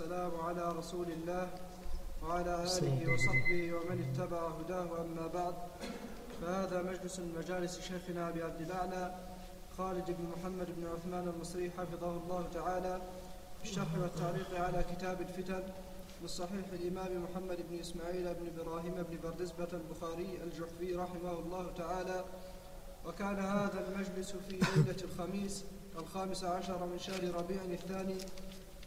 والسلام على رسول الله وعلى آله وصحبه ومن اتبع هداه. أما بعد فهذا مجلس من مجالس شيخنا أبي عبد الأعلى خالد بن محمد بن عثمان المصري حفظه الله تعالى في الشرح والتعليق على كتاب الفتن من صحيح الإمام محمد بن إسماعيل بن إبراهيم بن بردزبة البخاري الجحفي رحمه الله تعالى. وكان هذا المجلس في ليلة الخميس الخامس عشر من شهر ربيع الثاني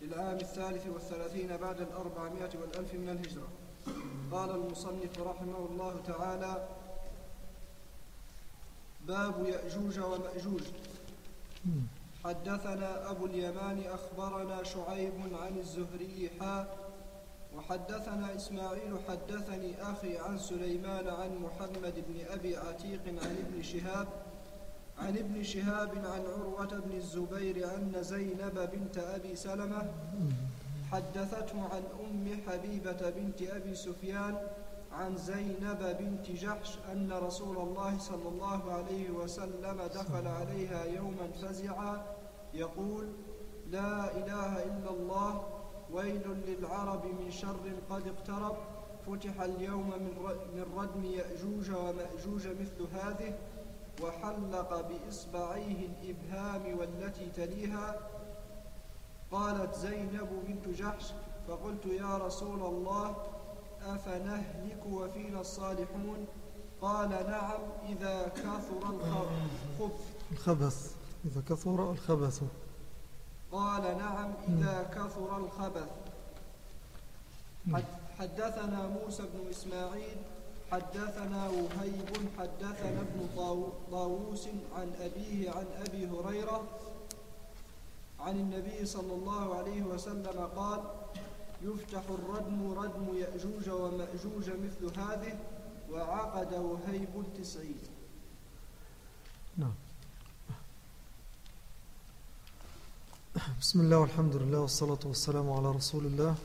للعام الثالث والثلاثين بعد الأربعمائة والألف من الهجرة. قال المصنف رحمه الله تعالى باب يأجوج ومأجوج. حدثنا أبو اليمان أخبرنا شعيب عن الزهري حا وحدثنا إسماعيل حدثني أخي عن سليمان عن محمد بن أبي عتيق عن ابن شهاب عن ابن شهاب عن عروة بن الزبير أن زينب بنت أبي سلمة حدثته عن أم حبيبة بنت أبي سفيان عن زينب بنت جحش أن رسول الله صلى الله عليه وسلم دخل عليها يوما فزعا يقول لا إله إلا الله ويل للعرب من شر قد اقترب فتح اليوم من ردم يأجوج ومأجوج مثل هذه وحلق بإصبعيه الإبهام والتي تليها. قالت زينب بنت جحش فقلت يا رسول الله أفنهلك وفينا الصالحون؟ قال نعم إذا كثر الخبث. الخبث إذا كثر الخبث. قال نعم إذا كثر الخبث. حدثنا موسى بن إسماعيل حدثنا وهيب حدثنا ابن طاووس عن أبيه عن أبي هريرة عن النبي صلى الله عليه وسلم قال يفتح الردم ردم يأجوج ومأجوج مثل هذه وعقد وهيب التسعين. نعم. بسم الله والحمد لله والصلاة والسلام على رسول الله.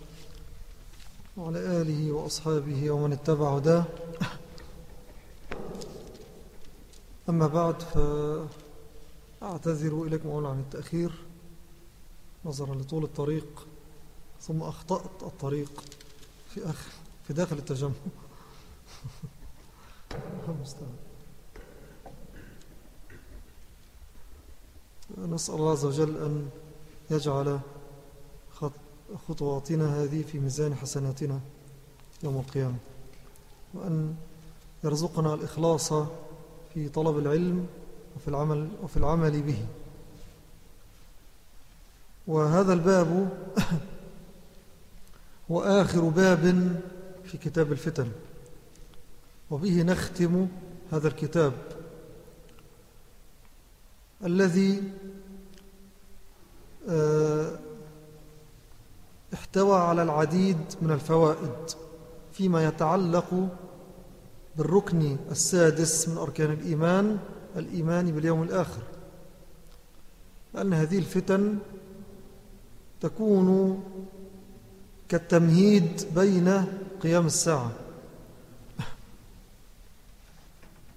وعلى آله وأصحابه ومن اتبع هداه. أما بعد فأعتذر إليكم أولا عن التأخير. نظرا لطول الطريق ثم أخطأت الطريق في, آخر في داخل التجمع. نسأل الله عز وجل أن يجعل خطواتنا هذه في ميزان حسناتنا يوم القيامة وأن يرزقنا الإخلاص في طلب العلم وفي العمل, وفي العمل به. وهذا الباب هو آخر باب في كتاب الفتن وبه نختم هذا الكتاب. الذي آه، احتوى على العديد من الفوائد فيما يتعلق بالركن السادس من أركان الإيمان الإيمان باليوم الآخر. لأن هذه الفتن تكون كالتمهيد بين قيام الساعة.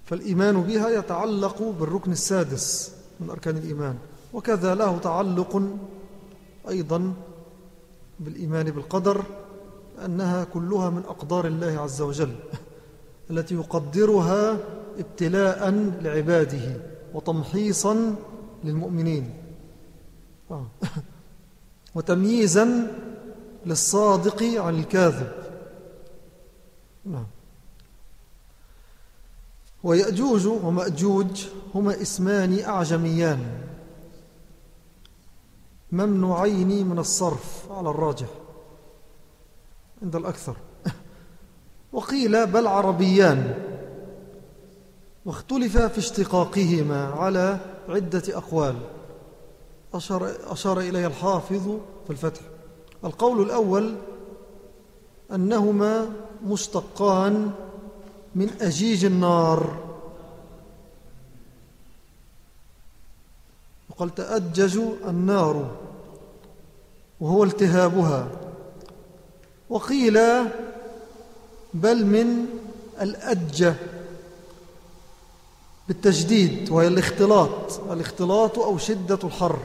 فالإيمان بها يتعلق بالركن السادس من أركان الإيمان. وكذا له تعلق أيضا بالإيمان بالقدر أنها كلها من أقدار الله عز وجل التي يقدرها ابتلاء لعباده وتمحيصا للمؤمنين. آه. وتمييزا للصادق عن الكاذب. نعم. ويأجوج ومأجوج هما اسمان أعجميان. ممنوعين من الصرف على الراجح عند الأكثر. وقيل بل عربيان. واختلف في اشتقاقهما على عدة أقوال. أشار, أشار إليه الحافظ في الفتح. القول الأول أنهما مشتقان من أجيج النار. وقال تأجج النار. وهو التهابها. وقيل بل من الأجة بالتجديد وهي الاختلاط. الاختلاط أو شدة الحر.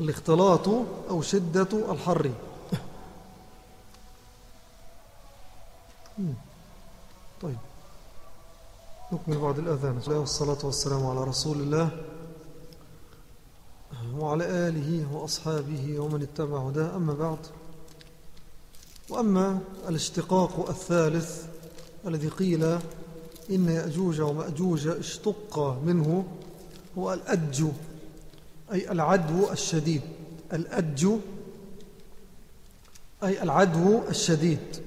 الاختلاط أو شدة الحر. طيب. نكمل بعد الأذان. والصلاة والسلام على رسول الله. وعلى آله وأصحابه ومن اتبع هداه أما بعد. وأما الاشتقاق الثالث الذي قيل إن يأجوج ومأجوج اشتق منه هو الأج أي العدو الشديد. الأج أي العدو الشديد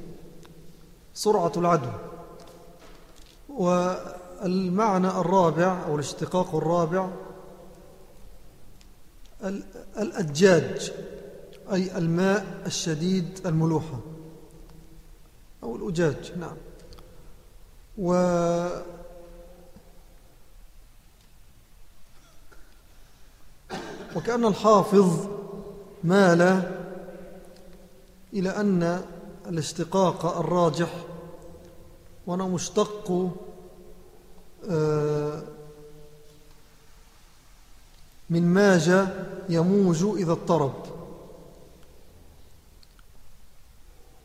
سرعة العدو. والمعنى الرابع أو الاشتقاق الرابع الأجاج أي الماء الشديد الملوحة أو الأجاج نعم. و وكأن الحافظ مال إلى أن الاشتقاق الراجح وأنا مشتق آه، من ماج يموج إذا اضطرب.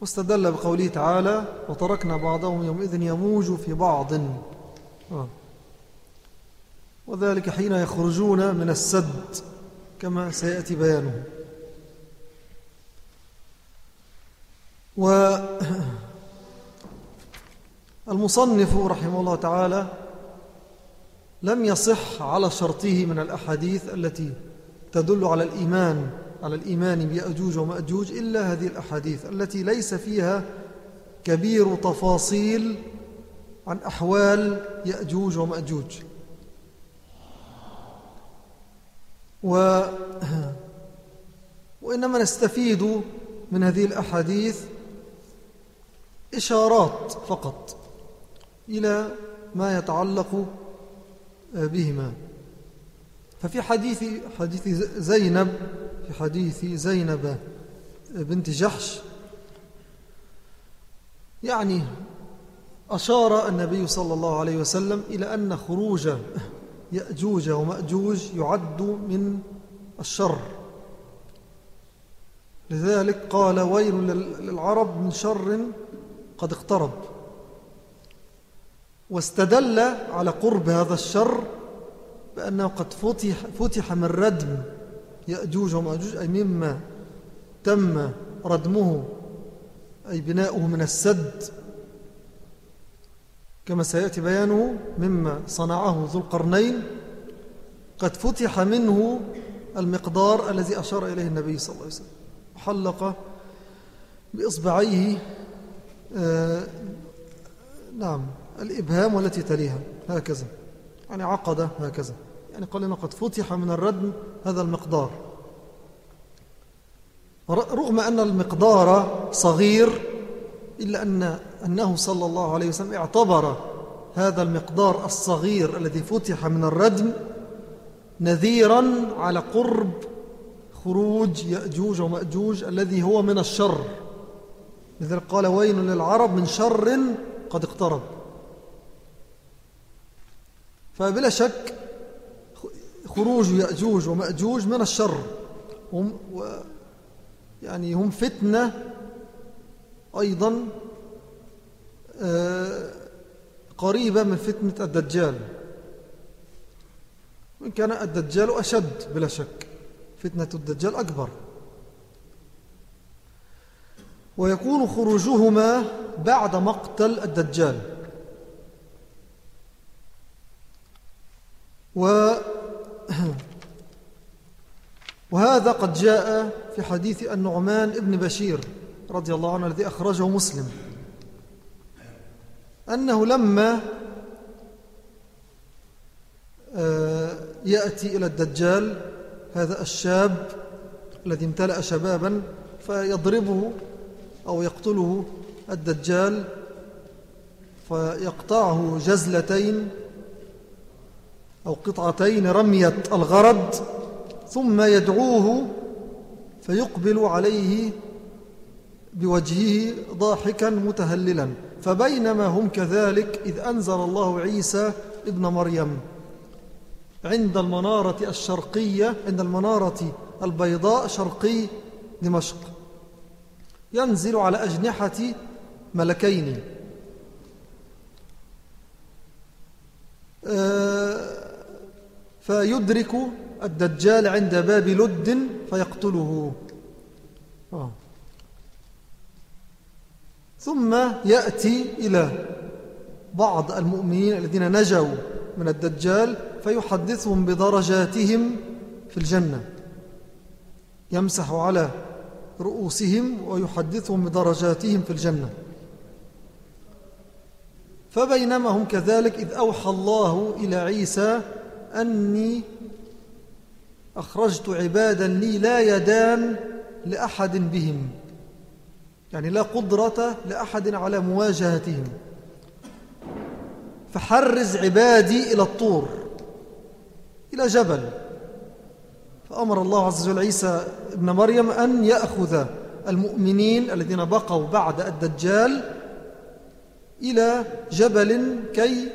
واستدل بقوله تعالى وتركنا بعضهم يومئذ يموج في بعض. آه. وذلك حين يخرجون من السد كما سيأتي بيانه. والمصنف رحمه الله تعالى لم يصح على شرطه من الأحاديث التي تدل على الإيمان على الإيمان بيأجوج ومأجوج إلا هذه الأحاديث التي ليس فيها كبير تفاصيل عن أحوال يأجوج ومأجوج. و وإنما نستفيد من هذه الأحاديث إشارات فقط إلى ما يتعلق بهما. ففي حديث حديث زينب في حديث زينب بنت جحش يعني أشار النبي صلى الله عليه وسلم إلى أن خروج يأجوج ومأجوج يعد من الشر. لذلك قال ويل للعرب من شر قد اقترب. واستدل على قرب هذا الشر بأنه قد فتح, فتح من ردم يأجوج ومأجوج أي مما تم ردمه أي بناؤه من السد. كما سيأتي بيانه مما صنعه ذو القرنين قد فتح منه المقدار الذي أشار إليه النبي صلى الله عليه وسلم. وحلق بإصبعيه آه نعم. الإبهام والتي تليها. هكذا. يعني عقد هكذا. يعني قال لنا قد فتح من الردم هذا المقدار. رغم أن المقدار صغير إلا أن أنه صلى الله عليه وسلم اعتبر هذا المقدار الصغير الذي فتح من الردم نذيرا على قرب خروج يأجوج ومأجوج الذي هو من الشر. لذلك قال وين للعرب من شر قد اقترب. فبلا شك خروج يأجوج ومأجوج من الشر. هم و يعني هم فتنة أيضا آه، قريبة من فتنة الدجال. وإن كان الدجال أشد بلا شك فتنة الدجال أكبر. ويكون خروجهما بعد مقتل الدجال. و وهذا قد جاء في حديث النعمان ابن بشير رضي الله عنه الذي أخرجه مسلم. أنه لما آه، يأتي إلى الدجال هذا الشاب الذي امتلأ شبابا فيضربه أو يقتله الدجال فيقطعه جزلتين أو قطعتين رمية الغرض ثم يدعوه فيقبل عليه بوجهه ضاحكا متهللا. فبينما هم كذلك إذ أنزل الله عيسى ابن مريم عند المنارة الشرقية عند المنارة البيضاء شرقي دمشق. ينزل على أجنحة ملكين. آه، فيدرك الدجال عند باب لد فيقتله آه. ثم يأتي إلى بعض المؤمنين الذين نجوا من الدجال فيحدثهم بدرجاتهم في الجنة يمسح على رؤوسهم ويحدثهم بدرجاتهم في الجنة فبينما هم كذلك إذ أوحى الله إلى عيسى أني أخرجت عبادا لي لا يدان لأحد بهم. يعني لا قدرة لأحد على مواجهتهم. فحرز عبادي إلى الطور إلى جبل. فأمر الله عز وجل عيسى ابن مريم أن يأخذ المؤمنين الذين بقوا بعد الدجال إلى جبل كي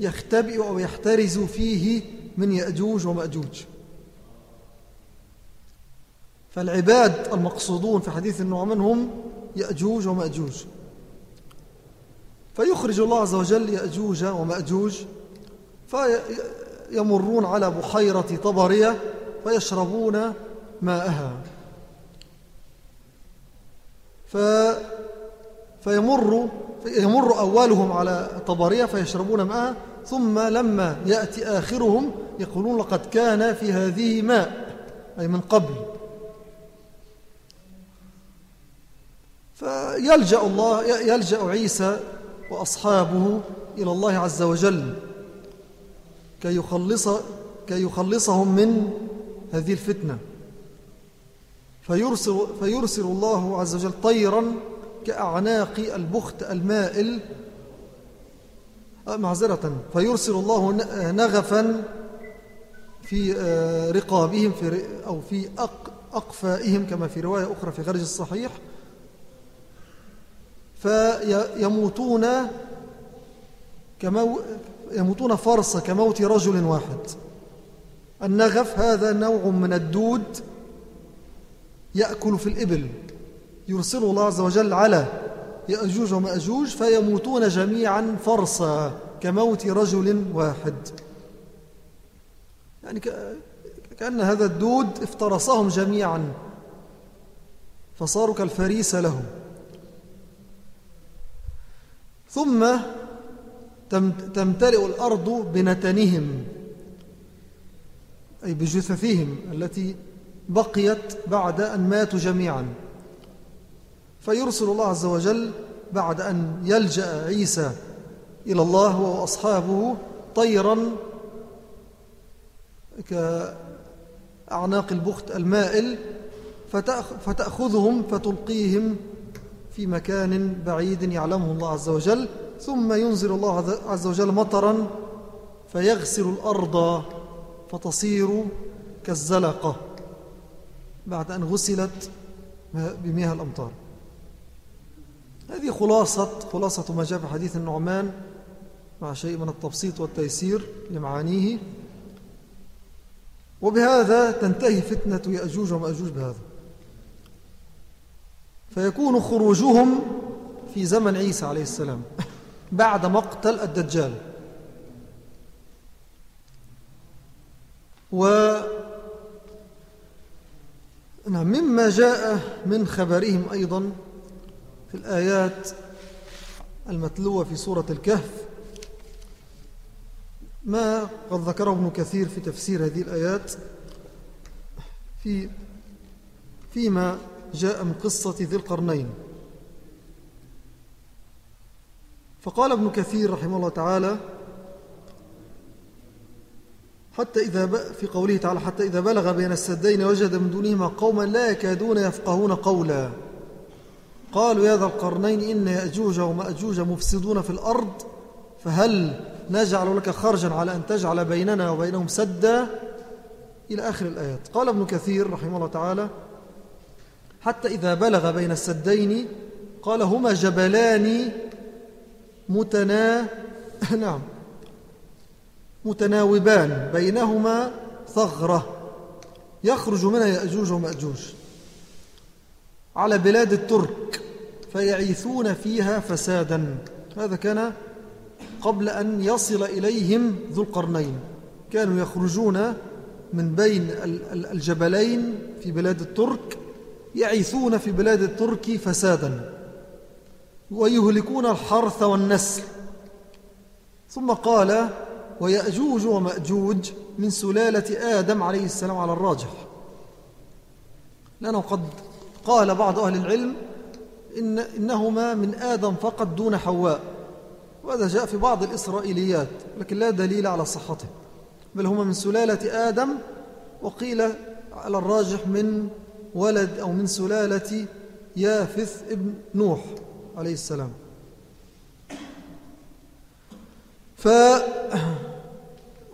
يختبئ أو يحترز فيه من يأجوج ومأجوج. فالعباد المقصودون في حديث النعمان هم يأجوج ومأجوج. فيخرج الله عز وجل يأجوج ومأجوج فيمرون على بحيرة طبرية فيشربون ماءها. ف فيمر يمر أولهم على طبرية فيشربون ماءها ثم لما يأتي آخرهم يقولون لقد كان في هذه ماء أي من قبل. فيلجأ الله يلجأ عيسى وأصحابه إلى الله عز وجل كي, يخلص كي يخلصهم من هذه الفتنة. فيرسل, فيرسل الله عز وجل طيرا كأعناق البخت المائل معذرة. فيرسل الله نغفا في آه، رقابهم في أو في أقفائهم كما في رواية أخرى في خارج الصحيح. فيموتون كمو يموتون فرصة كموت رجل واحد. النغف هذا نوع من الدود يأكل في الإبل يرسل الله عز وجل على يأجوج ومأجوج فيموتون جميعا فرصا كموت رجل واحد. يعني كأن هذا الدود افترسهم جميعا فصاروا كالفريسة لهم. ثم تمتلئ الأرض بنتنهم أي بجثثهم التي بقيت بعد أن ماتوا جميعا. فيرسل الله عز وجل بعد أن يلجأ عيسى إلى الله وأصحابه طيرا كأعناق البخت المائل فتأخذهم فتلقيهم في مكان بعيد يعلمه الله عز وجل ثم ينزل الله عز وجل مطرا فيغسل الأرض فتصير كالزلقة بعد أن غسلت بمياه الأمطار. هذه خلاصة خلاصة ما جاء في حديث النعمان مع شيء من التبسيط والتيسير لمعانيه. وبهذا تنتهي فتنة يأجوج ومأجوج بهذا. فيكون خروجهم في زمن عيسى عليه السلام بعد مقتل الدجال. و نعم مما جاء من خبرهم أيضا في الآيات المتلوة في سورة الكهف ما قد ذكره ابن كثير في تفسير هذه الآيات في فيما جاء من قصة ذي القرنين. فقال ابن كثير رحمه الله تعالى حتى إذا في قوله تعالى حتى إذا بلغ بين السدين وجد من دونهما قوما لا يكادون يفقهون قولا. قالوا يا ذا القرنين إن يأجوج ومأجوج مفسدون في الأرض فهل نجعل لك خرجا على أن تجعل بيننا وبينهم سدا؟ إلى آخر الآيات. قال ابن كثير رحمه الله تعالى حتى إذا بلغ بين السدين قال هما جبلان متنا نعم متناوبان بينهما ثغرة يخرج منها يأجوج ومأجوج. على بلاد الترك فيعيثون فيها فسادا. هذا كان قبل أن يصل إليهم ذو القرنين. كانوا يخرجون من بين الجبلين في بلاد الترك يعيثون في بلاد الترك فسادا. ويهلكون الحرث والنسل. ثم قال ويأجوج ومأجوج من سلالة آدم عليه السلام على الراجح. لأنه قد قال بعض أهل العلم إن إنهما من آدم فقط دون حواء وهذا جاء في بعض الإسرائيليات لكن لا دليل على صحته. بل هما من سلالة آدم وقيل على الراجح من ولد أو من سلالة يافث ابن نوح عليه السلام. ف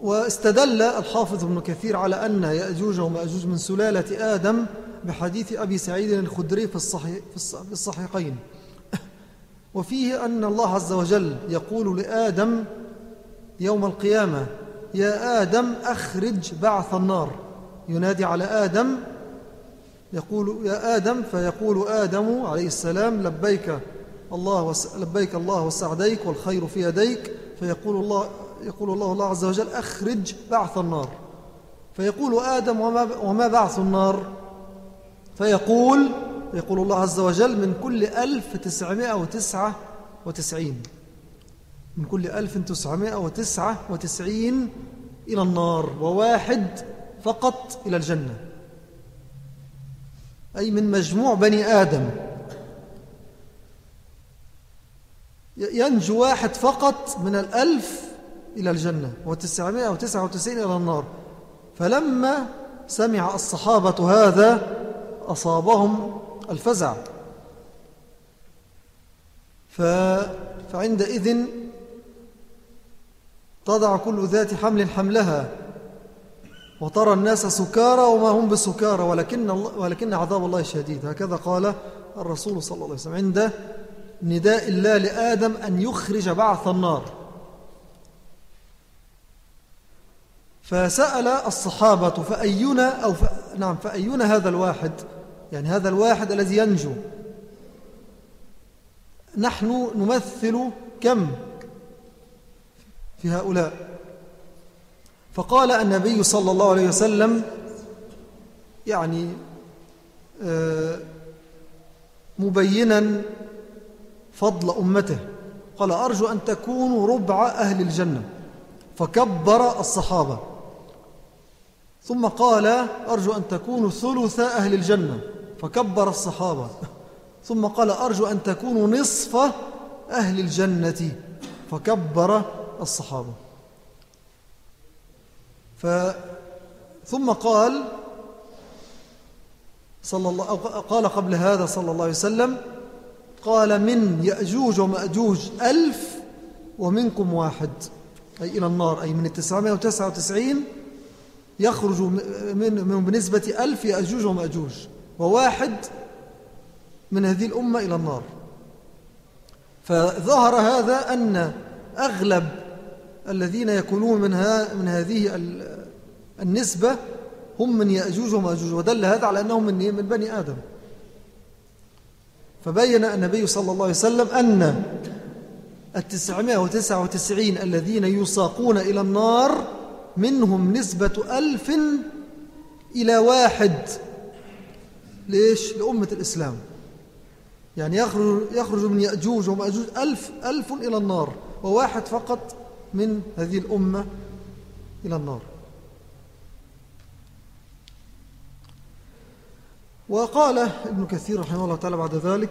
واستدل الحافظ ابن كثير على أن يأجوج ومأجوج من سلالة آدم بحديث أبي سعيد الخدري في, الصحيح في الصحيحين. وفيه أن الله عز وجل يقول لآدم يوم القيامة يا آدم أخرج بعث النار. ينادي على آدم يقول يا آدم فيقول آدم عليه السلام لبيك الله لبيك الله وسعديك والخير في يديك. فيقول الله يقول الله الله عز وجل أخرج بعث النار. فيقول آدم وما, وما بعث النار؟ فيقول يقول الله عز وجل من كل ألف تسعمائة وتسعة وتسعين. من كل ألف تسعمائة وتسعة وتسعين إلى النار وواحد فقط إلى الجنة. أي من مجموع بني آدم. ينجو واحد فقط من الألف إلى الجنة وتسعمائة وتسعة وتسعين إلى النار. فلما سمع الصحابة هذا أصابهم الفزع. فعندئذ تضع كل ذات حمل حملها وترى الناس سكارى وما هم بسكارى ولكن, ولكن عذاب الله شديد. هكذا قال الرسول صلى الله عليه وسلم. عند نداء الله لآدم أن يخرج بعث النار. فسأل الصحابة فأينا أو ف... نعم فأينا هذا الواحد؟ يعني هذا الواحد الذي ينجو. نحن نمثل كم في هؤلاء؟ فقال النبي صلى الله عليه وسلم يعني آه، مبينا فضل أمته. قال أرجو أن تكونوا ربع أهل الجنة. فكبر الصحابة. ثم قال أرجو أن تكونوا ثلث أهل الجنة. فكبر الصحابة. ثم قال أرجو أن تكونوا نصف أهل الجنة. فكبر الصحابة. ف ثم قال صلى الله قال قبل هذا صلى الله عليه وسلم قال من يأجوج ومأجوج ألف ومنكم واحد. أي إلى النار. أي من التسعمائة وتسعة وتسعين يخرج من, من بنسبة ألف يأجوج ومأجوج وواحد من هذه الأمة إلى النار. فظهر هذا أن أغلب الذين يكونون من, من هذه النسبة هم من يأجوج ومأجوج ودل هذا على أنهم من, من بني آدم. فبين النبي صلى الله عليه وسلم أن التسعمائة وتسعة وتسعين الذين يساقون إلى النار منهم نسبة ألف إلى واحد. ليش؟ لأمة الإسلام. يعني يخرج, يخرج من يأجوج ومأجوج ألف, ألف إلى النار وواحد فقط من هذه الأمة إلى النار. وقال ابن كثير رحمه الله تعالى بعد ذلك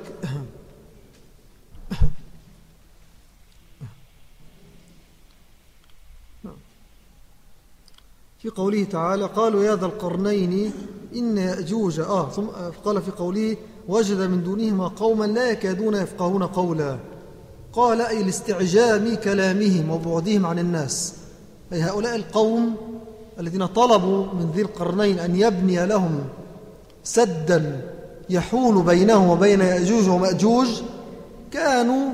في قوله تعالى قالوا يا ذا القرنين إن يأجوج. آه ثم قال في قوله وجد من دونهما قوما لا يكادون يفقهون قولا. قال أي لاستعجام كلامهم وبعدهم عن الناس. أي هؤلاء القوم الذين طلبوا من ذي القرنين أن يبني لهم سدا يحول بينهم وبين يأجوج ومأجوج كانوا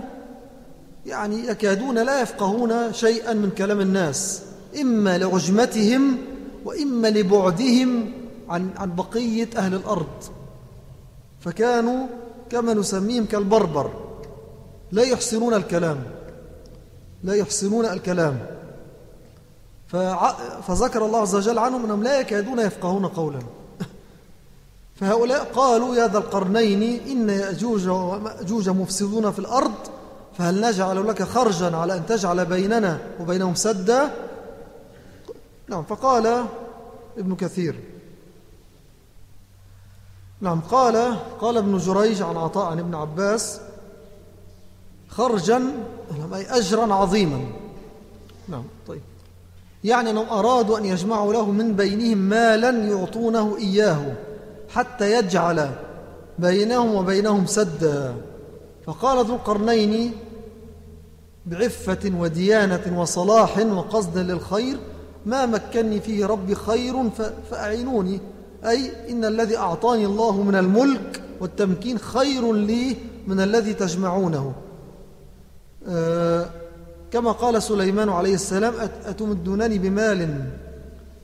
يعني يكادون لا يفقهون شيئا من كلام الناس. إما لعجمتهم وإما لبعدهم عن, عن بقية أهل الأرض. فكانوا كما نسميهم كالبربر. لا يحسنون الكلام. لا يحسنون الكلام. فذكر الله عز وجل عنهم أنهم لا يكادون يفقهون قولا. فهؤلاء قالوا يا ذا القرنين إن يأجوج ومأجوج مفسدون في الأرض فهل نجعل لك خرجا على أن تجعل بيننا وبينهم سدا؟ نعم فقال ابن كثير. نعم قال قال ابن جريج عن عطاء عن ابن عباس خرجا أي أجرا عظيما. نعم طيب. يعني أنهم أرادوا أن يجمعوا له من بينهم مالا يعطونه إياه حتى يجعل بينهم وبينهم سدا. فقال ذو القرنين بعفة وديانة وصلاح وقصد للخير ما مكنني فيه ربي خير فأعينوني. أي إن الذي أعطاني الله من الملك والتمكين خير لي من الذي تجمعونه. آه، كما قال سليمان عليه السلام أتمدونني بمال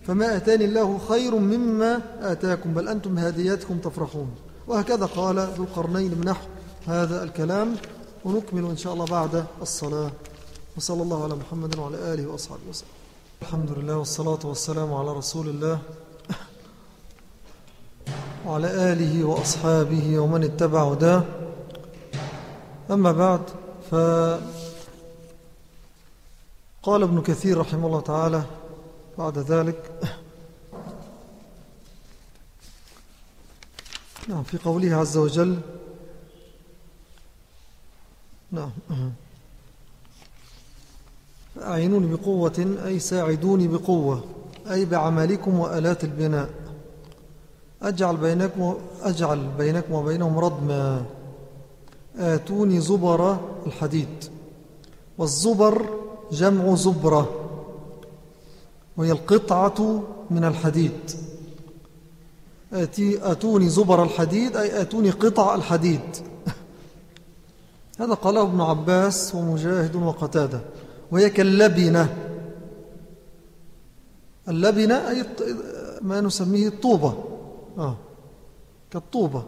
فما أتاني الله خير مما آتاكم بل أنتم هادياتكم تفرحون. وهكذا قال ذو القرنين من نحو هذا الكلام. ونكمل إن شاء الله بعد الصلاة. وصلى الله على محمد وعلى آله وأصحابه وسلم. الحمد لله والصلاة والسلام على رسول الله وعلى آله وأصحابه ومن اتبع هداه. أما بعد ف قال ابن كثير رحمه الله تعالى بعد ذلك. نعم في قوله عز وجل نعم. أعينوني بقوة أي ساعدوني بقوة أي بعملكم وألات البناء. أجعل بينكم, أجعل بينكم وبينهم ردما آتوني زبر الحديد. والزبر جمع زبرة وهي القطعة من الحديد. آتي آتوني زبر الحديد أي آتوني قطع الحديد. هذا قاله ابن عباس ومجاهد وقتادة. وهي كاللبنة. اللبنة أي ما نسميه الطوبة. آه. كالطوبة.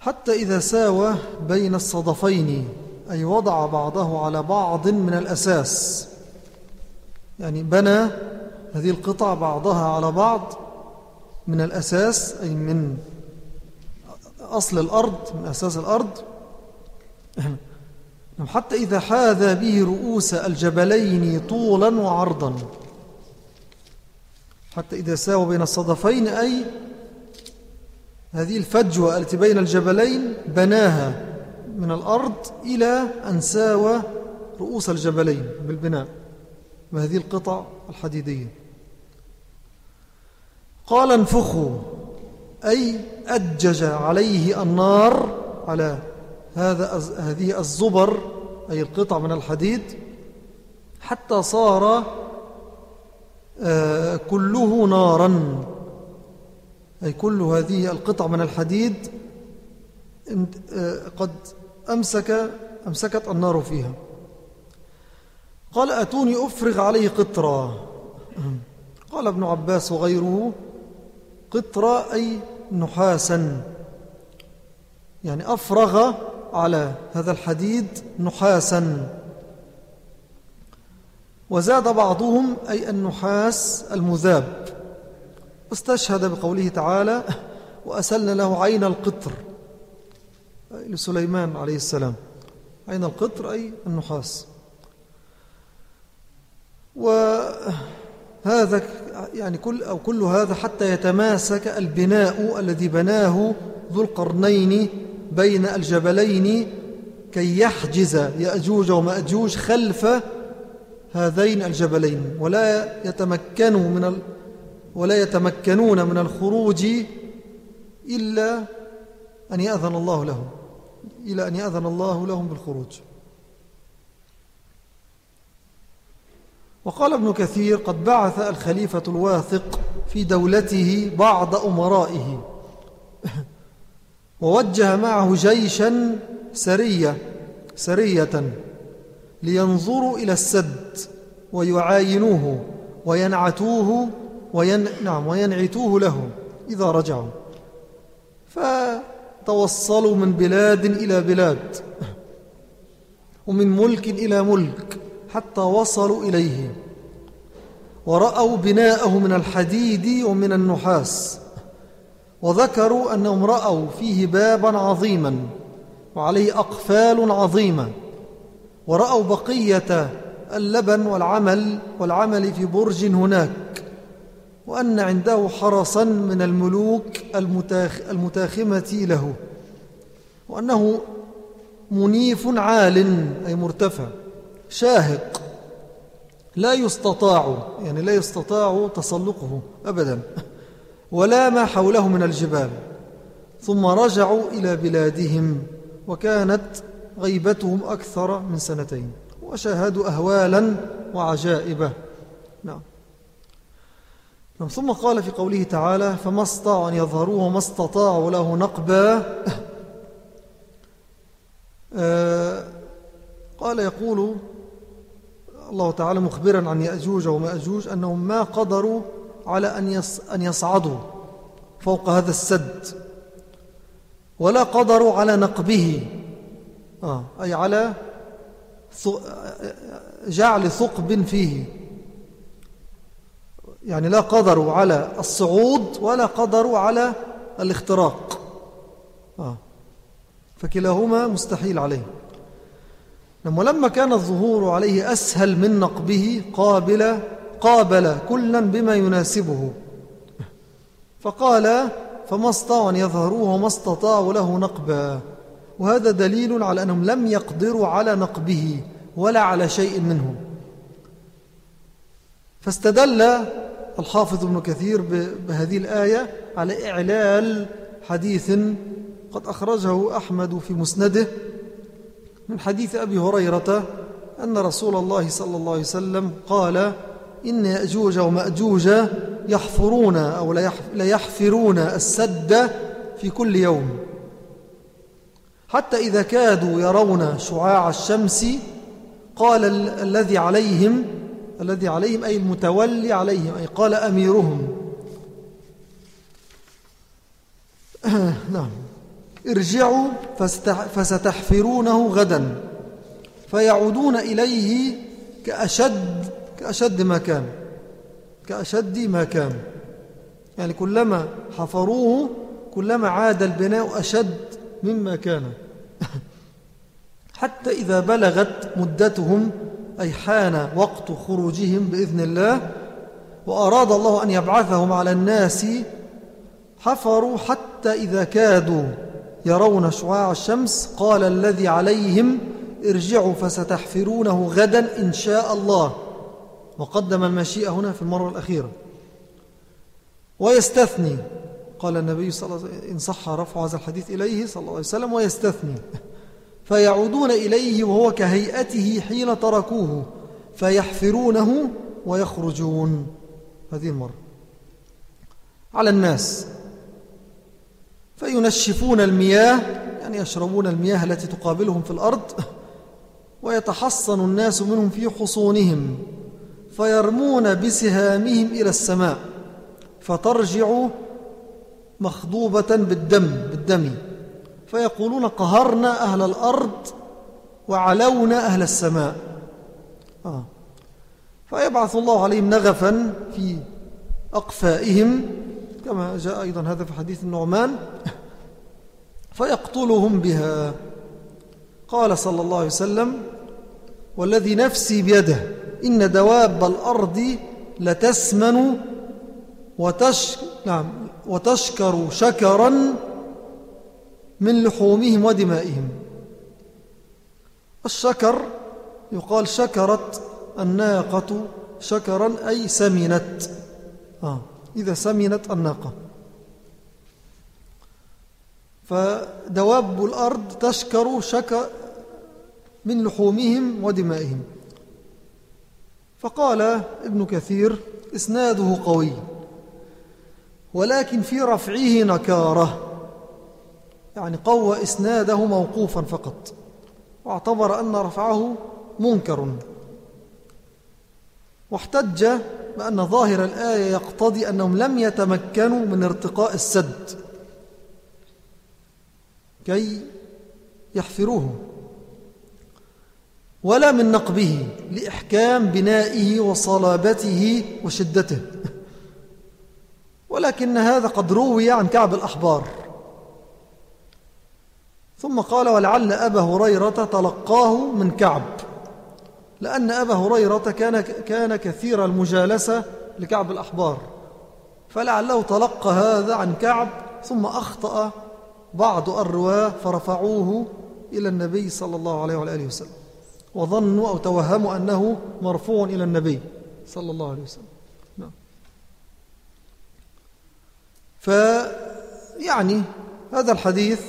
حتى إذا ساوى بين الصدفين أي وضع بعضه على بعض من الأساس. يعني بنى هذه القطع بعضها على بعض من الأساس أي من أصل الأرض من أساس الأرض. حتى إذا حاذى به رؤوس الجبلين طولا وعرضا. حتى إذا ساوى بين الصدفين أي هذه الفجوة التي بين الجبلين بناها من الأرض إلى أن ساوى رؤوس الجبلين بالبناء وهذه القطع الحديدية. قال انفخوا أي أجج عليه النار على هذا هذه الزبر أي القطع من الحديد حتى صار آه، كله نارا. أي كل هذه القطع من الحديد آه، قد أمسك أمسكت النار فيها. قال أتوني أفرغ عليه قطرا. قال ابن عباس وغيره قطرا أي نحاسا. يعني أفرغ على هذا الحديد نحاسا. وزاد بعضهم أي النحاس المذاب. واستشهد بقوله تعالى وأسلنا له عين القطر لسليمان عليه السلام. عين القطر أي النحاس. وهذا يعني كل أو كل هذا حتى يتماسك البناء الذي بناه ذو القرنين بين الجبلين كي يحجز يأجوج ومأجوج خلف هذين الجبلين ولا يتمكنوا من ال ولا يتمكنون من الخروج إلا أن يأذن الله لهم إلى أن يأذن الله لهم بالخروج. وقال ابن كثير قد بعث الخليفة الواثق في دولته بعض أمرائه. ووجه معه جيشا سرية سرية لينظروا إلى السد ويعاينوه وينعتوه وين نعم وينعتوه له إذا رجعوا. فتوصلوا من بلاد إلى بلاد ومن ملك إلى ملك حتى وصلوا إليه. ورأوا بناءه من الحديد ومن النحاس. وذكروا أنهم رأوا فيه بابا عظيما وعليه أقفال عظيمة ورأوا بقية اللبن والعمل والعمل في برج هناك وأن عنده حرسا من الملوك المتاخ المتاخمة له وأنه منيف عال أي مرتفع شاهق لا يستطاع يعني لا يستطاع تسلقه أبدا. ولا ما حوله من الجبال. ثم رجعوا إلى بلادهم وكانت غيبتهم أكثر من سنتين. وشاهدوا أهوالا وعجائب نعم. نعم ثم قال في قوله تعالى فما استطاعوا أن يظهروه وما استطاعوا له نقبا. آه، قال يقول الله تعالى مخبرا عن يأجوج ومأجوج أنهم ما قدروا على أن يصعدوا فوق هذا السد. ولا قدروا على نقبه. آه أي على جعل ثقب فيه. يعني لا قدروا على الصعود ولا قدروا على الاختراق. آه فكلاهما مستحيل عليه. ولما كان الظهور عليه أسهل من نقبه قابل قابل كلا بما يناسبه. فقال فما استطاعوا أن يظهروه وما استطاعوا له نقبا. وهذا دليل على أنهم لم يقدروا على نقبه ولا على شيء منه. فاستدل الحافظ ابن كثير بهذه الآية على إعلال حديث قد أخرجه أحمد في مسنده من حديث أبي هريرة أن رسول الله صلى الله عليه وسلم قال إن يأجوج ومأجوج يحفرون أو ليحفرون السد في كل يوم. حتى إذا كادوا يرون شعاع الشمس قال الذي عليهم الذي عليهم أي المتولي عليهم أي قال أميرهم. نعم. ارجعوا فستحفرونه غدا فيعودون إليه كأشد كأشد ما كان. كأشد ما كان. يعني كلما حفروه كلما عاد البناء أشد مما كان. حتى إذا بلغت مدتهم أي حان وقت خروجهم بإذن الله وأراد الله أن يبعثهم على الناس حفروا حتى إذا كادوا يرون شعاع الشمس قال الذي عليهم ارجعوا فستحفرونه غدا إن شاء الله. وقدم المشيئة هنا في المرة الأخيرة. ويستثني قال النبي صلى الله عليه وسلم إن صح رفع هذا الحديث إليه صلى الله عليه وسلم ويستثني. فيعودون إليه وهو كهيئته حين تركوه فيحفرونه ويخرجون. هذه المرة. على الناس. فينشفون المياه يعني يشربون المياه التي تقابلهم في الأرض ويتحصن الناس منهم في حصونهم. فيرمون بسهامهم إلى السماء فترجع مخضوبة بالدم بالدم. فيقولون قهرنا أهل الأرض وعلونا أهل السماء. آه. فيبعث الله عليهم نغفا في أقفائهم كما جاء أيضا هذا في حديث النعمان. فيقتلهم بها. قال صلى الله عليه وسلم والذي نفسي بيده إن دواب الأرض لتسمن. نعم وتشكر شكرا من لحومهم ودمائهم. الشكر يقال شكرت الناقة شكرا أي سمنت. آه إذا سمنت الناقة. فدواب الأرض تشكر شك من لحومهم ودمائهم. فقال ابن كثير إسناده قوي ولكن في رفعه نكارة يعني قوى إسناده موقوفا فقط واعتبر أن رفعه منكر. واحتج بأن ظاهر الآية يقتضي أنهم لم يتمكنوا من ارتقاء السد كي يحفروه. ولا من نقبه لإحكام بنائه وصلابته وشدته. ولكن هذا قد روي عن كعب الأحبار. ثم قال ولعل أبا هريرة تلقاه من كعب. لأن أبا هريرة كان, كان كثير المجالسة لكعب الأحبار. فلعله تلقى هذا عن كعب ثم أخطأ بعض الرواه فرفعوه إلى النبي صلى الله عليه وآله وسلم. وظنوا أو توهموا أنه مرفوع إلى النبي صلى الله عليه وسلم. نعم. فيعني هذا الحديث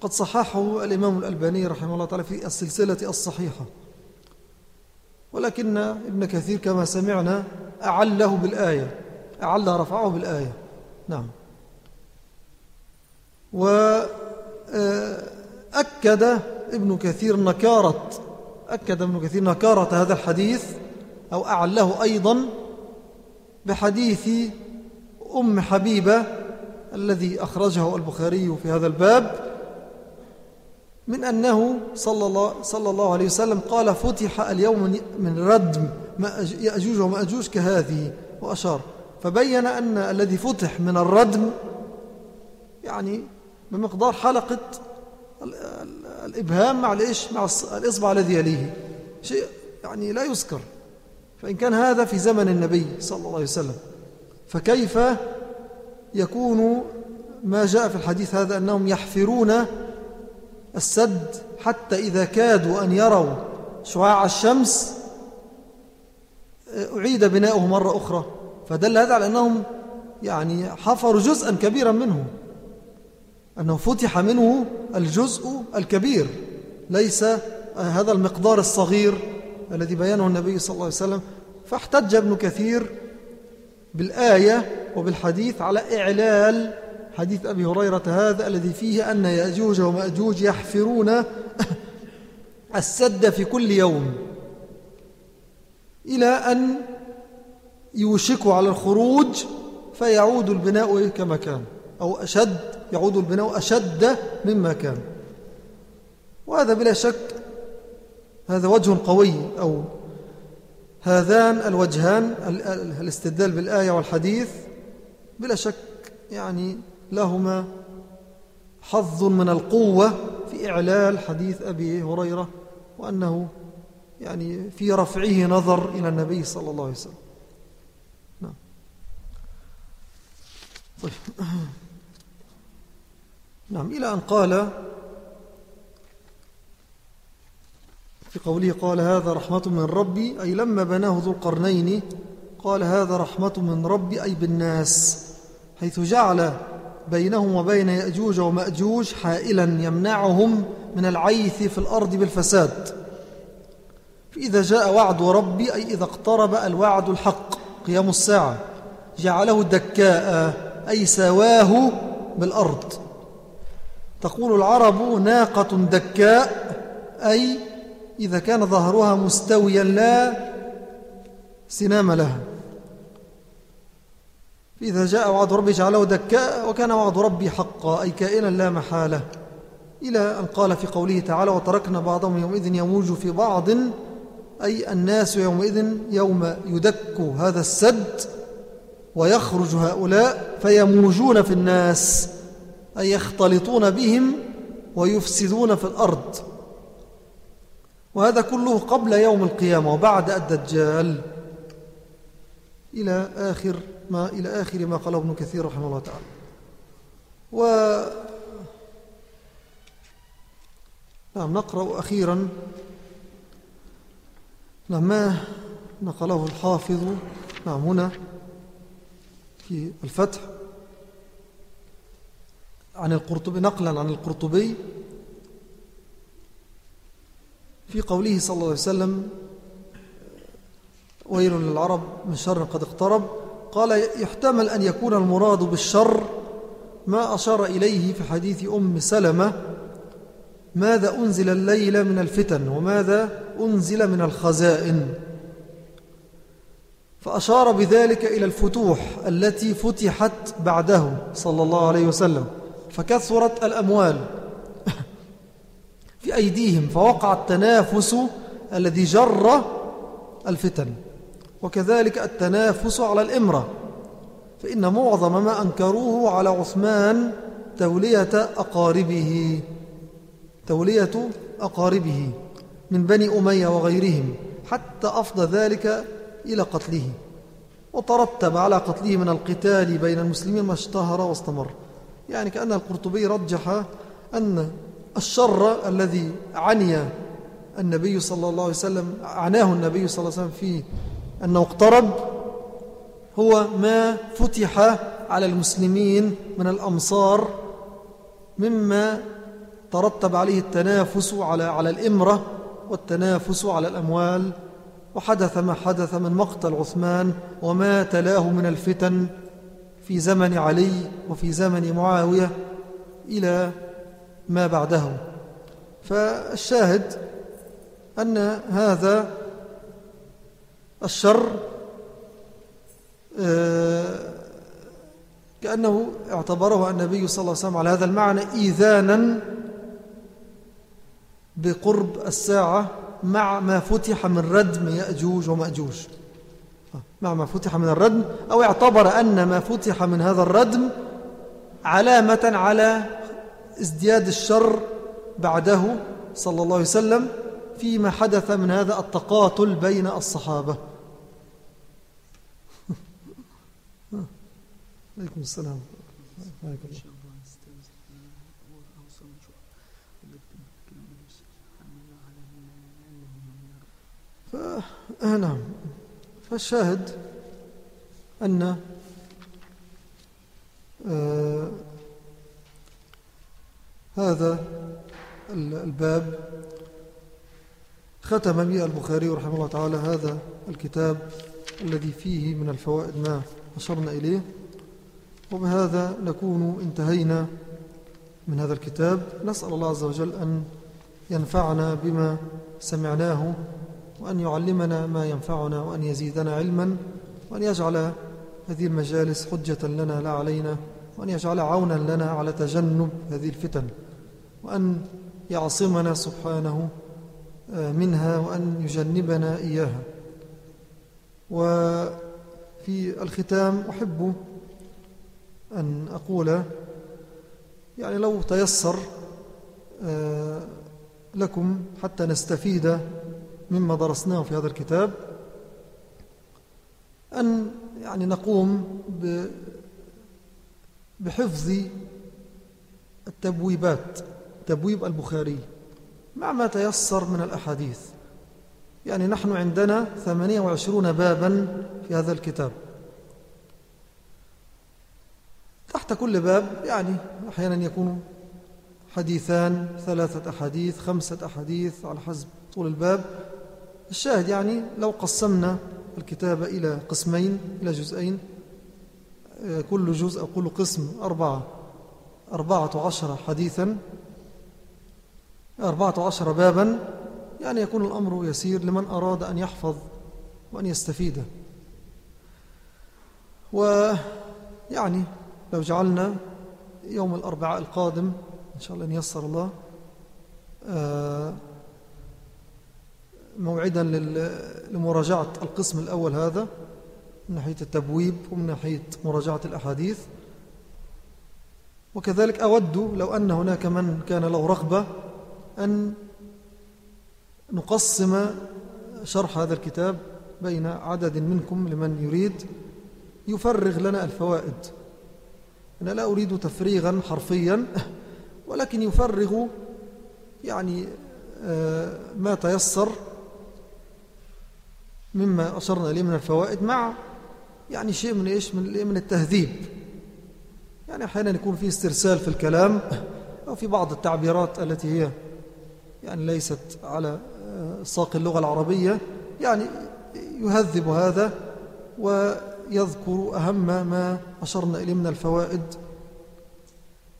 قد صححه الإمام الألباني رحمه الله تعالى في السلسلة الصحيحة. ولكن ابن كثير كما سمعنا أعله بالآية أعل رفعه بالآية. نعم. وأكد ابن كثير نكارة. أكد ابن كثير نكارة هذا الحديث أو أعله أيضا بحديث أم حبيبة الذي أخرجه البخاري في هذا الباب من أنه صلى الله, صلى الله عليه وسلم قال فتح اليوم من ردم يأجوج ومأجوج كهذه. وأشار فبين أن الذي فتح من الردم يعني بمقدار حلقة الإبهام مع الإيش؟ مع الإصبع الذي يليه. شيء يعني لا يذكر. فإن كان هذا في زمن النبي صلى الله عليه وسلم فكيف يكون ما جاء في الحديث هذا أنهم يحفرون السد حتى إذا كادوا أن يروا شعاع الشمس؟ أعيد بناؤه مرة أخرى. فدل هذا على أنهم يعني حفروا جزءا كبيرا منه. أنه فتح منه الجزء الكبير ليس هذا المقدار الصغير الذي بيانه النبي صلى الله عليه وسلم. فاحتج ابن كثير بالآية وبالحديث على إعلال حديث أبي هريرة هذا الذي فيه أن يأجوج ومأجوج يحفرون السد في كل يوم إلى أن يوشكوا على الخروج فيعود البناء كما كان أو أشد يعود البناء أشد مما كان. وهذا بلا شك هذا وجه قوي أو هذان الوجهان الاستدلال بالآية والحديث بلا شك يعني لهما حظ من القوة في إعلال حديث أبي هريرة وأنه يعني في رفعه نظر إلى النبي صلى الله عليه وسلم. نعم. طيب. نعم إلى أن قال في قوله قال هذا رحمة من ربي أي لما بناه ذو القرنين قال هذا رحمة من ربي أي بالناس حيث جعل بينهم وبين يأجوج ومأجوج حائلا يمنعهم من العيث في الأرض بالفساد. فإذا جاء وعد ربي أي إذا اقترب الوعد الحق قيام الساعة جعله دكاء أي سواه بالأرض. تقول العرب ناقة دكاء أي إذا كان ظهرها مستويا لا سنام لها. فإذا جاء وعد ربي جعله دكاء وكان وعد ربي حقا أي كائنا لا محالة. إلى أن قال في قوله تعالى وتركنا بعضهم يومئذ يموج في بعض. أي الناس يومئذ يوم يدك هذا السد ويخرج هؤلاء فيموجون في الناس. أي يختلطون بهم ويفسدون في الأرض. وهذا كله قبل يوم القيامة وبعد الدجال. إلى آخر ما إلى آخر ما قاله ابن كثير رحمه الله تعالى. و نعم نقرأ أخيرا. لما نقله الحافظ؟ نعم هنا في الفتح. عن القرطبي نقلا عن القرطبي في قوله صلى الله عليه وسلم ويل للعرب من شر قد اقترب قال يحتمل أن يكون المراد بالشر ما أشار إليه في حديث أم سلمة ماذا أنزل الليل من الفتن وماذا أنزل من الخزائن. فأشار بذلك إلى الفتوح التي فتحت بعده صلى الله عليه وسلم. فكثرت الأموال في أيديهم فوقع التنافس الذي جر الفتن. وكذلك التنافس على الإمرة. فإن معظم ما أنكروه على عثمان تولية أقاربه تولية أقاربه من بني أمية وغيرهم حتى أفضى ذلك إلى قتله. وترتب على قتله من القتال بين المسلمين ما اشتهر واستمر. يعني كأن القرطبي رجح أن الشر الذي عني النبي صلى الله عليه وسلم عناه النبي صلى الله عليه وسلم في أنه اقترب هو ما فتح على المسلمين من الأمصار مما ترتب عليه التنافس على على الإمرة والتنافس على الأموال وحدث ما حدث من مقتل عثمان وما تلاه من الفتن. في زمن علي وفي زمن معاوية إلى ما بعده. فالشاهد أن هذا الشر آه، كأنه اعتبره النبي صلى الله عليه وسلم على هذا المعنى إيذانا بقرب الساعة مع ما فتح من ردم يأجوج ومأجوج. مع ما فتح من الردم أو اعتبر أن ما فتح من هذا الردم علامة على ازدياد الشر بعده صلى الله عليه وسلم فيما حدث من هذا التقاتل بين الصحابة. عليكم السلام. عليكم السلام نعم. فالشاهد أن آه هذا الباب ختم به البخاري رحمه الله تعالى هذا الكتاب الذي فيه من الفوائد ما أشرنا إليه. وبهذا نكون انتهينا من هذا الكتاب. نسأل الله عز وجل أن ينفعنا بما سمعناه وأن يعلمنا ما ينفعنا وأن يزيدنا علما وأن يجعل هذه المجالس حجة لنا لا علينا وأن يجعل عونا لنا على تجنب هذه الفتن وأن يعصمنا سبحانه آه، منها وأن يجنبنا إياها. وفي الختام أحب أن أقول يعني لو تيسر آه، لكم حتى نستفيد مما درسناه في هذا الكتاب أن يعني نقوم بحفظ التبويبات تبويب البخاري مع ما تيسر من الأحاديث. يعني نحن عندنا 28 بابا في هذا الكتاب. تحت كل باب يعني أحيانا يكون حديثان ثلاثة أحاديث خمسة أحاديث على حسب طول الباب. الشاهد يعني لو قسمنا الكتاب إلى قسمين إلى جزئين آه، كل جزء أو كل قسم أربعة أربعة عشر حديثا أربعة عشر بابا يعني يكون الأمر يسير لمن أراد أن يحفظ وأن يستفيد. ويعني لو جعلنا يوم الأربعاء القادم إن شاء الله أن يسر الله آه، موعدا لمراجعة القسم الأول هذا من ناحية التبويب ومن ناحية مراجعة الأحاديث. وكذلك أود لو أن هناك من كان له رغبة أن نقسم شرح هذا الكتاب بين عدد منكم لمن يريد يفرغ لنا الفوائد. أنا لا أريد تفريغا حرفيا ولكن يفرغ يعني آه، ما تيسر مما أشرنا إليه من الفوائد مع يعني شيء من إيش؟ من, من التهذيب. يعني أحيانا يكون في استرسال في الكلام أو في بعض التعبيرات التي هي يعني ليست على آه، ساق اللغة العربية يعني يهذب هذا ويذكر أهم ما أشرنا إليه من الفوائد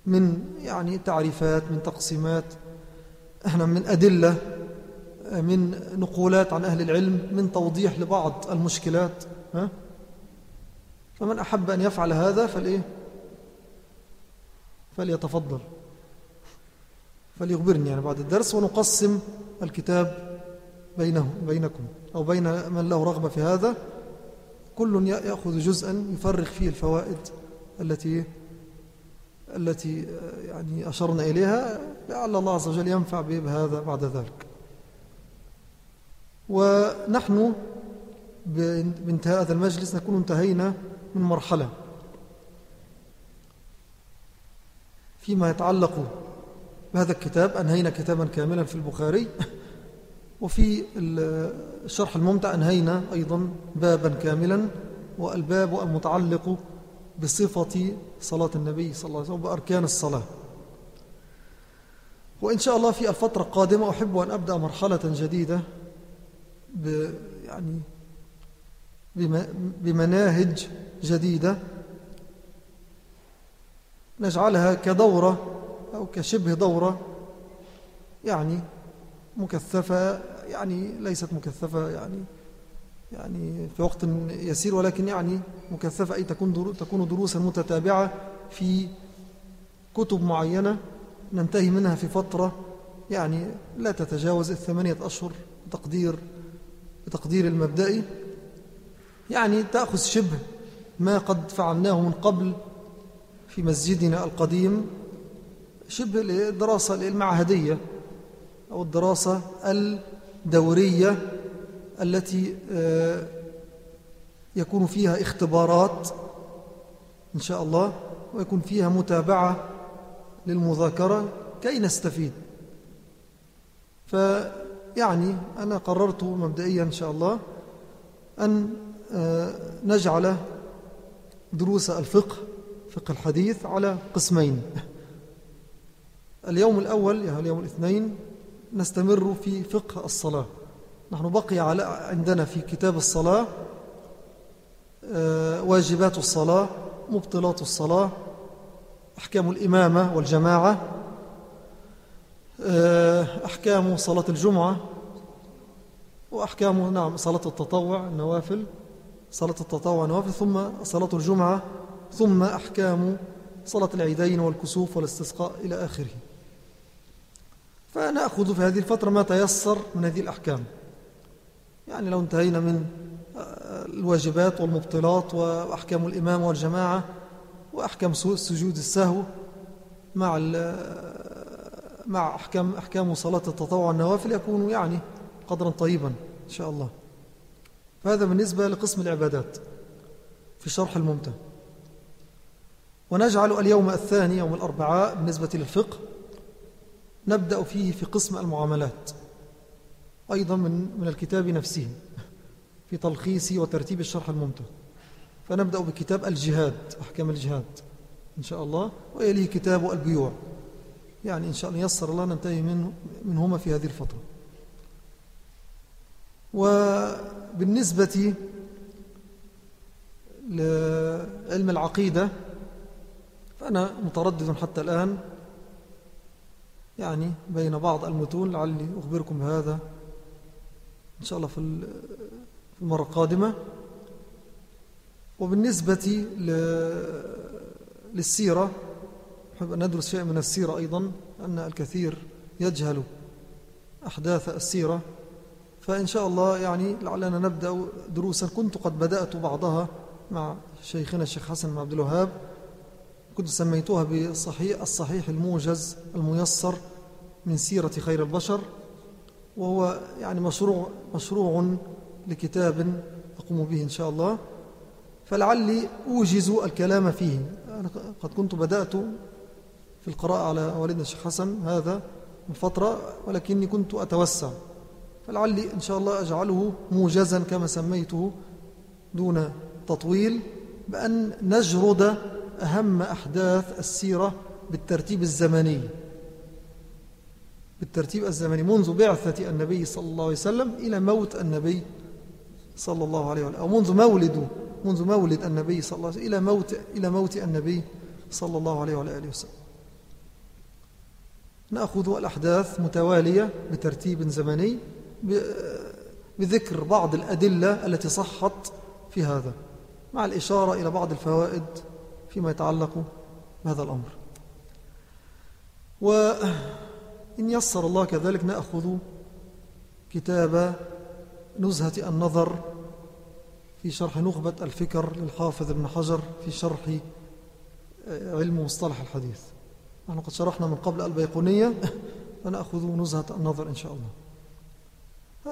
من يعني تعريفات من تقسيمات. إحنا من أدلة من نقولات عن أهل العلم من توضيح لبعض المشكلات ها؟ فمن أحب أن يفعل هذا فالإيه فليتفضل. فليخبرني يعني بعد الدرس ونقسم الكتاب بينه بينكم أو بين من له رغبة في هذا. كل يأخذ جزءا يفرغ فيه الفوائد التي التي يعني أشرنا إليها. لعل الله عز وجل ينفع بهذا بعد ذلك. ونحن بانتهاء هذا المجلس نكون انتهينا من مرحلة فيما يتعلق بهذا الكتاب. أنهينا كتابا كاملا في البخاري وفي الشرح الممتع أنهينا أيضا بابا كاملا والباب المتعلق بصفة صلاة النبي صلى الله عليه وسلم وبأركان الصلاة. وإن شاء الله في الفترة القادمة أحب أن أبدأ مرحلة جديدة ب يعني بمناهج جديدة نجعلها كدورة أو كشبه دورة يعني مكثفة يعني ليست مكثفة يعني يعني في وقت يسير ولكن يعني مكثفة أي تكون تكون دروسا متتابعة في كتب معينة ننتهي منها في فترة يعني لا تتجاوز الثمانية أشهر بتقدير بتقدير المبدئي يعني تأخذ شبه ما قد فعلناه من قبل في مسجدنا القديم شبه الدراسة المعهدية أو الدراسة الدورية التي آه، يكون فيها اختبارات إن شاء الله ويكون فيها متابعة للمذاكرة كي نستفيد. فيعني أنا قررت مبدئيا إن شاء الله أن آه، نجعل دروس الفقه فقه الحديث على قسمين. اليوم الأول يعني اليوم الاثنين نستمر في فقه الصلاة. نحن بقي على عندنا في كتاب الصلاة آه، واجبات الصلاة مبطلات الصلاة أحكام الإمامة والجماعة. أحكام صلاة الجمعة وأحكام نعم صلاة التطوع النوافل صلاة التطوع النوافل ثم صلاة الجمعة ثم أحكام صلاة العيدين والكسوف والاستسقاء إلى آخره. فنأخذ في هذه الفترة ما تيسر من هذه الأحكام. يعني لو انتهينا من الواجبات والمبطلات وأحكام الإمام والجماعة وأحكام سجود السهو مع مع أحكام أحكام صلاة التطوع والنوافل يكون يعني قدرا طيبا إن شاء الله. فهذا بالنسبة لقسم العبادات في شرح الممتع. ونجعل اليوم الثاني يوم الأربعاء بالنسبة للفقه نبدأ فيه في قسم المعاملات أيضا من, من الكتاب نفسه في تلخيص وترتيب الشرح الممتع. فنبدأ بكتاب الجهاد أحكام الجهاد إن شاء الله ويليه كتاب البيوع. يعني إن شاء الله يسر الله ننتهي منه منهما في هذه الفترة. وبالنسبة لعلم العقيدة فأنا متردد حتى الآن يعني بين بعض المتون لعلي أخبركم بهذا إن شاء الله في المرة القادمة. وبالنسبة للسيرة نحب أن ندرس شيء من السيرة أيضا أن الكثير يجهل أحداث السيرة. فإن شاء الله يعني لعلنا نبدأ دروسا. كنت قد بدأت بعضها مع شيخنا الشيخ حسن بن عبد الوهاب. كنت سميتها بصحيح الصحيح الموجز الميسر من سيرة خير البشر. وهو يعني مشروع, مشروع لكتاب أقوم به إن شاء الله. فلعلي أوجز الكلام فيه. أنا قد كنت بدأت في القراءة على والدنا الشيخ حسن هذا من فترة ولكني كنت أتوسع. فلعلي إن شاء الله أجعله موجزا كما سميته دون تطويل بأن نجرد أهم أحداث السيرة بالترتيب الزمني. بالترتيب الزمني منذ بعثة النبي صلى الله عليه وسلم إلى موت النبي صلى الله عليه وسلم أو منذ مولد منذ مولد النبي صلى الله عليه وسلم إلى موت, إلى موت النبي صلى الله عليه وآله وسلم. نأخذ الأحداث متوالية بترتيب زمني بذكر بعض الأدلة التي صحت في هذا مع الإشارة إلى بعض الفوائد فيما يتعلق بهذا الأمر. وإن يسر الله كذلك نأخذ كتاب نزهة النظر في شرح نخبة الفكر للحافظ ابن حجر في شرح آه، علم مصطلح الحديث. نحن قد شرحنا من قبل البيقونية فنأخذ نزهة النظر إن شاء الله.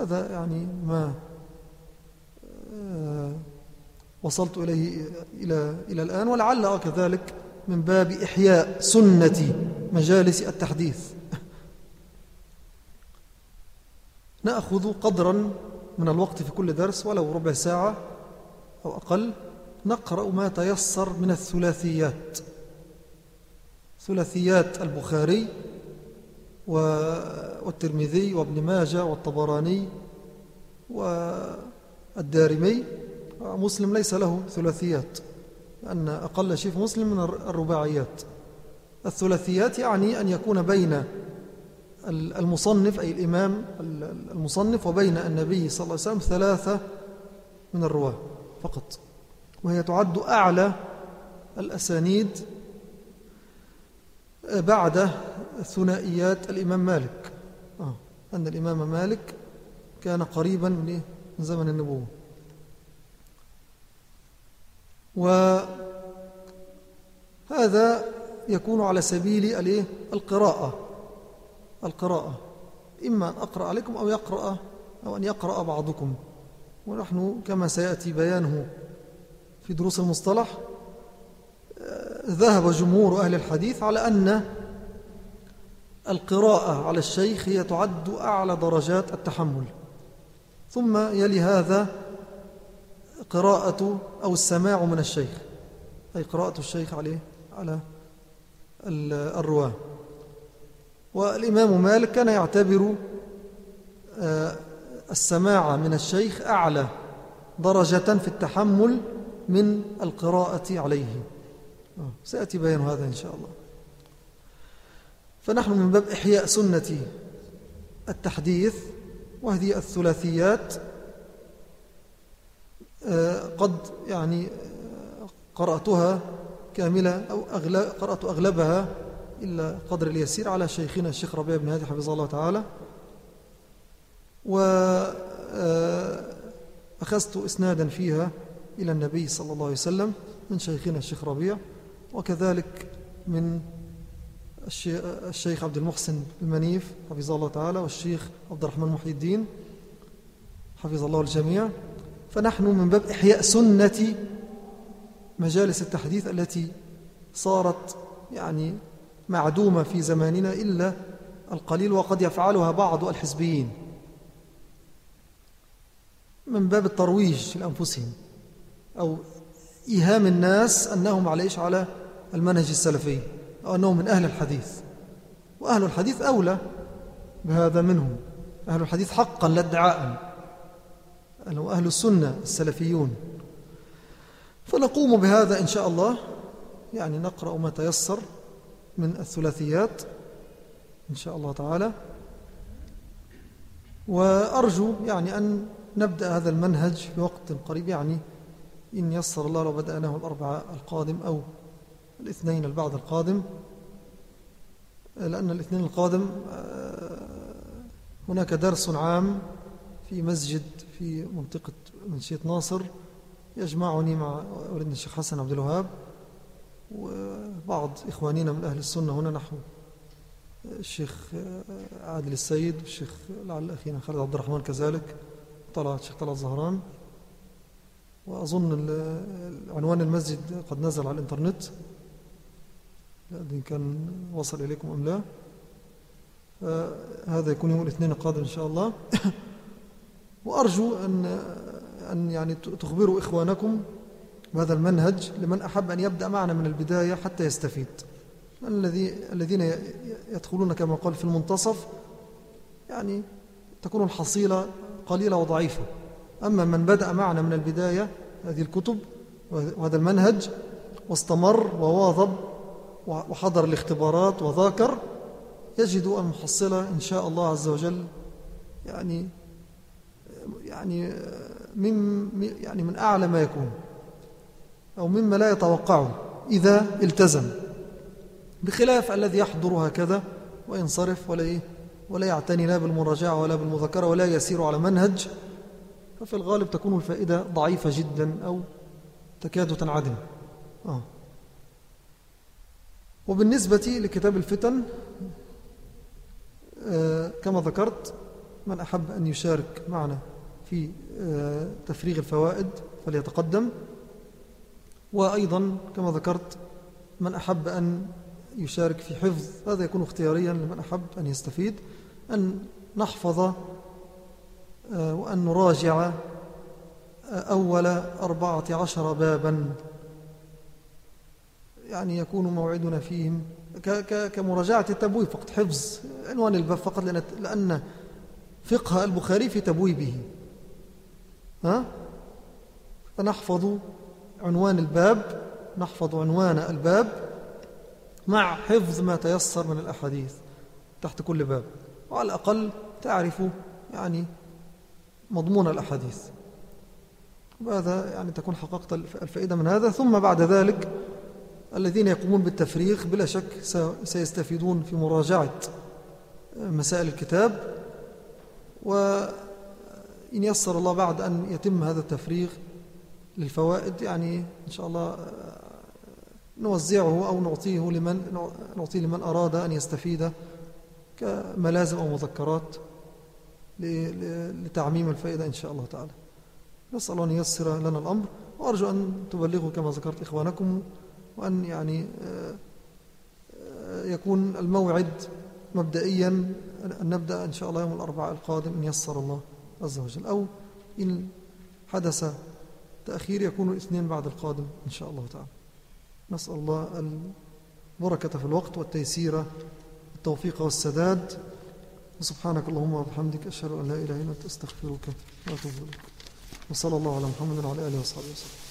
هذا يعني ما آه، وصلت إليه إلى, إلى الآن ولعل كذلك من باب إحياء سنة مجالس التحديث. نأخذ قدرا من الوقت في كل درس ولو ربع ساعة أو أقل نقرأ ما تيسر من الثلاثيات. ثلاثيات البخاري والترمذي وابن ماجه والطبراني والدارمي. مسلم ليس له ثلاثيات أن أقل شيء في مسلم من الرباعيات. الثلاثيات يعني أن يكون بين المصنف أي الإمام المصنف وبين النبي صلى الله عليه وسلم ثلاثة من الرواة فقط. وهي تعد أعلى الأسانيد بعد ثنائيات الإمام مالك آه. أن الإمام مالك كان قريبا من؟ من زمن النبوة وهذا يكون على سبيل؟ القراءة القراءة إما أن أقرأ عليكم أو يقرأ أو أن يقرأ بعضكم ونحن كما سيأتي بيانه في دروس المصطلح ذهب جمهور أهل الحديث على أن القراءة على الشيخ هي تعد أعلى درجات التحمل. ثم يلي هذا قراءة أو السماع من الشيخ. أي قراءة الشيخ عليه على الرواة. والإمام مالك كان يعتبر آه، السماع من الشيخ أعلى درجة في التحمل من القراءة عليه. سيأتي بيان هذا إن شاء الله. فنحن من باب إحياء سنة التحديث وهذه الثلاثيات آه، قد يعني قرأتها كاملة أو أغلب قرأت أغلبها إلا قدر اليسير على شيخنا الشيخ ربيع بن هادي حفظه الله تعالى. وأخذت آه، إسنادا فيها إلى النبي صلى الله عليه وسلم من شيخنا الشيخ ربيع. وكذلك من الشيخ عبد المحسن المنيف حفظه الله تعالى والشيخ عبد الرحمن محي الدين حفظ الله الجميع. فنحن من باب إحياء سنة مجالس التحديث التي صارت يعني معدومة في زماننا إلا القليل وقد يفعلها بعض الحزبيين من باب الترويج لأنفسهم أو إيهام الناس أنهم عليش على المنهج السلفي أو أنهم من أهل الحديث. وأهل الحديث أولى بهذا منهم. أهل الحديث حقا لا ادعاء. أهل السنة السلفيون. فنقوم بهذا إن شاء الله. يعني نقرأ ما تيسر من الثلاثيات إن شاء الله تعالى. وأرجو يعني أن نبدأ هذا المنهج بوقت قريب. يعني إن يسر الله لو بدأناه الأربعاء القادم أو الاثنين البعد القادم لأن الاثنين القادم آه، هناك درس عام في مسجد في منطقة منشية ناصر يجمعني مع ولدنا الشيخ حسن عبد الوهاب وبعض إخواننا من أهل السنة هنا نحو الشيخ عادل السيد والشيخ لعل أخينا خالد عبد الرحمن كذلك طلعت الشيخ طلعت زهران. وأظن عنوان المسجد قد نزل على الإنترنت. إن كان وصل إليكم أم لا؟ هذا يكون يوم الاثنين القادم إن شاء الله. وأرجو أن, أن يعني تخبروا إخوانكم بهذا المنهج لمن أحب أن يبدأ معنا من البداية حتى يستفيد. الذي الذين يدخلون كما قال في المنتصف يعني تكون الحصيلة قليلة وضعيفة. أما من بدأ معنا من البداية هذه الكتب وهذا المنهج واستمر وواظب وحضر الاختبارات وذاكر يجد المحصلة إن شاء الله عز وجل يعني يعني من يعني من أعلى ما يكون أو مما لا يتوقعه إذا التزم بخلاف الذي يحضر هكذا وينصرف ولا إيه ولا يعتني لا بالمراجعة ولا بالمذاكرة ولا يسير على منهج ففي الغالب تكون الفائدة ضعيفة جدا أو تكاد تنعدم آه. وبالنسبة لكتاب الفتن آه كما ذكرت من أحب أن يشارك معنا في آه تفريغ الفوائد فليتقدم. وأيضا كما ذكرت من أحب أن يشارك في حفظ هذا يكون اختياريا لمن أحب أن يستفيد أن نحفظ آه، وأن نراجع أول أربعة عشر بابا. يعني يكون موعدنا فيهم. كمراجعة التبويب فقط. حفظ عنوان الباب فقط لأن فقه البخاري في تبويبه. ها؟ فنحفظ عنوان الباب نحفظ عنوان الباب مع حفظ ما تيسر من الأحاديث تحت كل باب. وعلى الأقل تعرف يعني مضمون الأحاديث. وهذا يعني تكون حققت الفائدة من هذا. ثم بعد ذلك الذين يقومون بالتفريغ بلا شك سيستفيدون في مراجعة مسائل الكتاب. وإن يسر الله بعد أن يتم هذا التفريغ للفوائد يعني إن شاء الله نوزعه أو نعطيه لمن, نعطيه لمن أراد أن يستفيد كملازم أو مذكرات لتعميم الفائدة إن شاء الله تعالى. نسأل الله أن ييسر لنا الأمر وأرجو أن تبلغوا كما ذكرت إخوانكم وأن يعني آه، آه، يكون الموعد مبدئيا أن نبدأ إن شاء الله يوم الأربعاء القادم إن يسر الله عز وجل. أو إن حدث تأخير يكون الاثنين بعد القادم إن شاء الله تعالى. نسأل الله البركة في الوقت والتيسير التوفيق والسداد. وسبحانك اللهم وبحمدك أشهد أن لا إله إلا أنت أستغفرك وأتوب إليك. وصلى الله على محمد وعلى آله وصحبه وسلم.